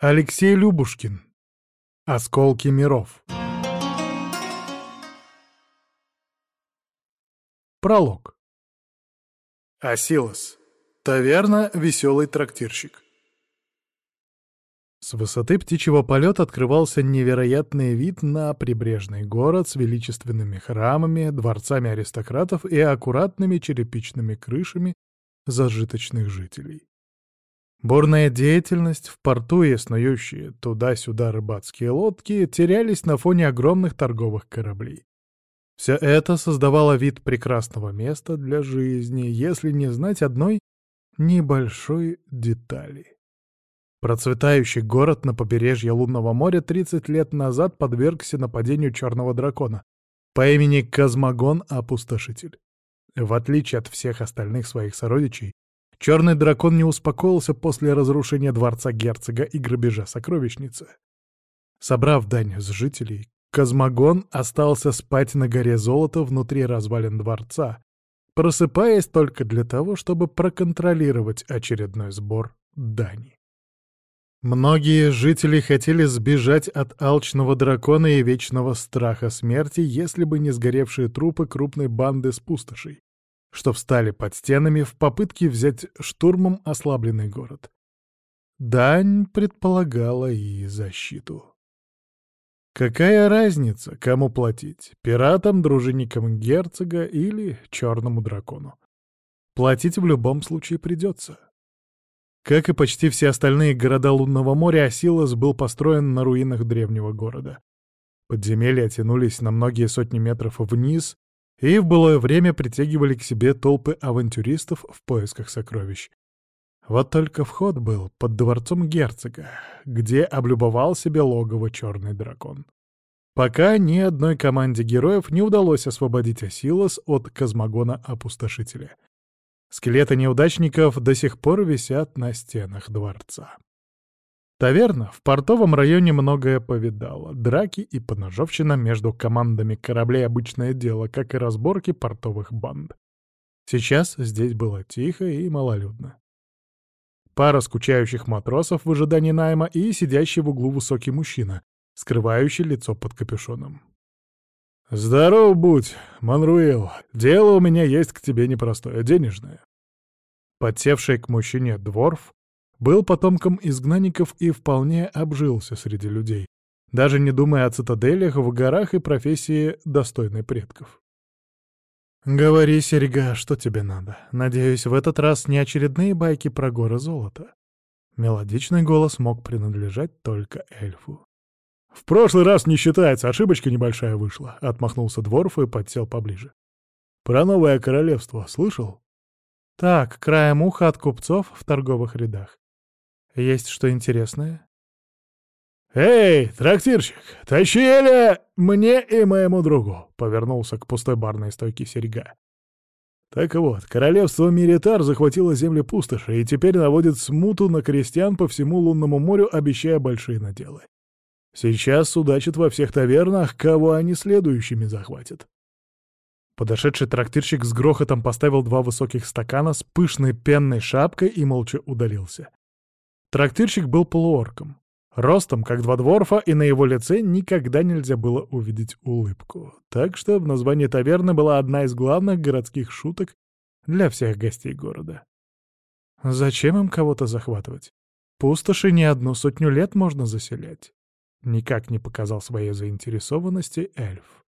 Алексей Любушкин. Осколки миров. Пролог. Асилос. Таверна «Веселый трактирщик». С высоты птичьего полета открывался невероятный вид на прибрежный город с величественными храмами, дворцами аристократов и аккуратными черепичными крышами зажиточных жителей. Бурная деятельность в порту и снующие туда-сюда рыбацкие лодки терялись на фоне огромных торговых кораблей. Все это создавало вид прекрасного места для жизни, если не знать одной небольшой детали. Процветающий город на побережье Лунного моря 30 лет назад подвергся нападению черного дракона по имени Космогон-Опустошитель. В отличие от всех остальных своих сородичей, Черный дракон не успокоился после разрушения дворца герцога и грабежа сокровищницы. Собрав дань с жителей, Космогон остался спать на горе золота внутри развалин дворца, просыпаясь только для того, чтобы проконтролировать очередной сбор дани. Многие жители хотели сбежать от алчного дракона и вечного страха смерти, если бы не сгоревшие трупы крупной банды с пустошей, что встали под стенами в попытке взять штурмом ослабленный город. Дань предполагала и защиту. Какая разница, кому платить — пиратам, дружинникам герцога или черному дракону? Платить в любом случае придется. Как и почти все остальные города Лунного моря, Асилос был построен на руинах древнего города. Подземелья тянулись на многие сотни метров вниз, и в былое время притягивали к себе толпы авантюристов в поисках сокровищ. Вот только вход был под дворцом герцога, где облюбовал себе логово черный дракон. Пока ни одной команде героев не удалось освободить Асилос от космогона-опустошителя. Скелеты неудачников до сих пор висят на стенах дворца. Таверна в портовом районе многое повидала. Драки и поножовщина между командами кораблей — обычное дело, как и разборки портовых банд. Сейчас здесь было тихо и малолюдно. Пара скучающих матросов в ожидании найма и сидящий в углу высокий мужчина, скрывающий лицо под капюшоном. «Здоров будь, Манруил. Дело у меня есть к тебе непростое, денежное». Подсевший к мужчине дворф был потомком изгнанников и вполне обжился среди людей, даже не думая о цитаделях в горах и профессии достойной предков. «Говори, Серега, что тебе надо? Надеюсь, в этот раз не очередные байки про горы золота». Мелодичный голос мог принадлежать только эльфу. «В прошлый раз не считается, ошибочка небольшая вышла», — отмахнулся Дворф и подсел поближе. «Про новое королевство слышал?» «Так, краем уха от купцов в торговых рядах. Есть что интересное?» «Эй, трактирщик, тащи Эля мне и моему другу!» — повернулся к пустой барной стойке серьга. Так вот, королевство Миритар захватило земли пустоши и теперь наводит смуту на крестьян по всему лунному морю, обещая большие наделы. Сейчас судачат во всех тавернах, кого они следующими захватят. Подошедший трактирщик с грохотом поставил два высоких стакана с пышной пенной шапкой и молча удалился. Трактирщик был полуорком. Ростом, как два дворфа, и на его лице никогда нельзя было увидеть улыбку. Так что в названии таверны была одна из главных городских шуток для всех гостей города. Зачем им кого-то захватывать? Пустоши не одну сотню лет можно заселять. Никак не показал своей заинтересованности эльф.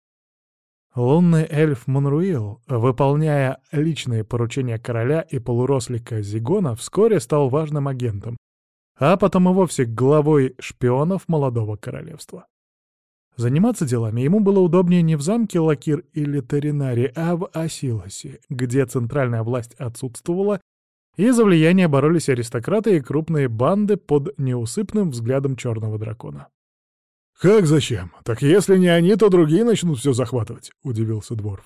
Лунный эльф Монруил, выполняя личные поручения короля и полурослика Зигона, вскоре стал важным агентом, а потом и вовсе главой шпионов молодого королевства. Заниматься делами ему было удобнее не в замке Лакир или Таринари, а в Асилосе, где центральная власть отсутствовала, и за влияние боролись аристократы и крупные банды под неусыпным взглядом черного дракона. «Как зачем? Так если не они, то другие начнут все захватывать», — удивился Дворф.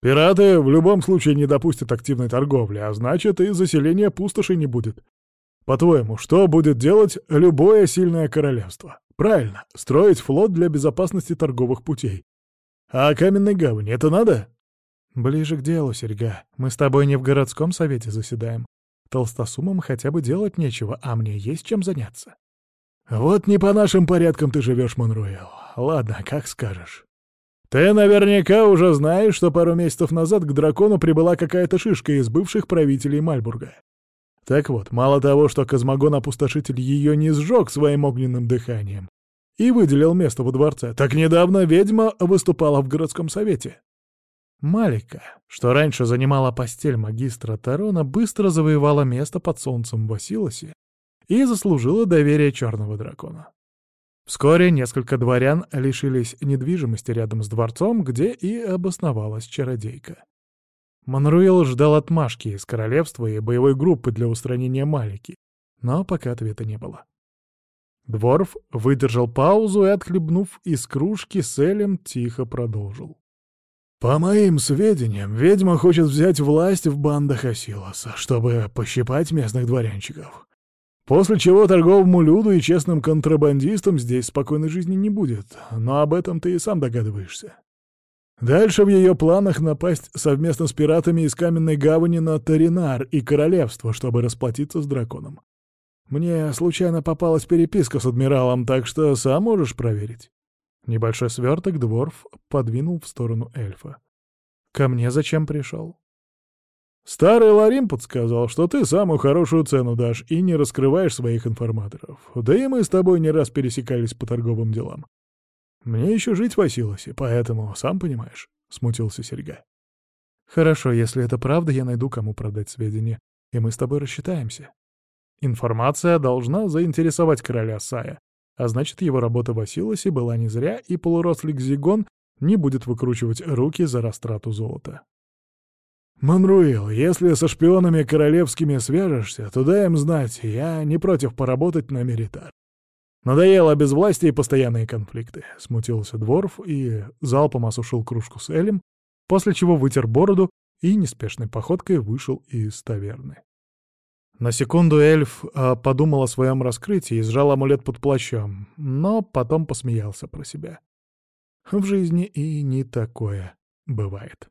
«Пираты в любом случае не допустят активной торговли, а значит, и заселения пустоши не будет. По-твоему, что будет делать любое сильное королевство? Правильно, строить флот для безопасности торговых путей. А каменной гавани это надо? Ближе к делу, Серьга. Мы с тобой не в городском совете заседаем. Толстосумам хотя бы делать нечего, а мне есть чем заняться. «Вот не по нашим порядкам ты живешь, Монруэл. Ладно, как скажешь. Ты наверняка уже знаешь, что пару месяцев назад к дракону прибыла какая-то шишка из бывших правителей Мальбурга. Так вот, мало того, что Космогон-опустошитель ее не сжег своим огненным дыханием и выделил место во дворце, так недавно ведьма выступала в городском совете. Малика, что раньше занимала постель магистра Тарона, быстро завоевала место под солнцем в Василосе и заслужила доверие черного дракона. Вскоре несколько дворян лишились недвижимости рядом с дворцом, где и обосновалась чародейка. Манруил ждал отмашки из королевства и боевой группы для устранения Малики, но пока ответа не было. Дворф выдержал паузу и, отхлебнув из кружки, с Элем тихо продолжил. «По моим сведениям, ведьма хочет взять власть в бандах Асилоса, чтобы пощипать местных дворянчиков. После чего торговому люду и честным контрабандистам здесь спокойной жизни не будет, но об этом ты и сам догадываешься. Дальше в ее планах напасть совместно с пиратами из Каменной Гавани на Таринар и Королевство, чтобы расплатиться с драконом. Мне случайно попалась переписка с адмиралом, так что сам можешь проверить. Небольшой сверток Дворф подвинул в сторону эльфа. «Ко мне зачем пришел?» «Старый Ларим подсказал, что ты самую хорошую цену дашь и не раскрываешь своих информаторов. Да и мы с тобой не раз пересекались по торговым делам. Мне еще жить в Василосе, поэтому, сам понимаешь», — смутился Серега. «Хорошо, если это правда, я найду, кому продать сведения, и мы с тобой рассчитаемся. Информация должна заинтересовать короля Сая, а значит, его работа в Василосе была не зря, и полурослик Зигон не будет выкручивать руки за растрату золота. «Манруил, если со шпионами королевскими свяжешься, то дай им знать, я не против поработать на Меритар. Надоело безвластие и постоянные конфликты», — смутился Дворф и залпом осушил кружку с Элем, после чего вытер бороду и неспешной походкой вышел из таверны. На секунду эльф э, подумал о своем раскрытии и сжал амулет под плащом, но потом посмеялся про себя. В жизни и не такое бывает.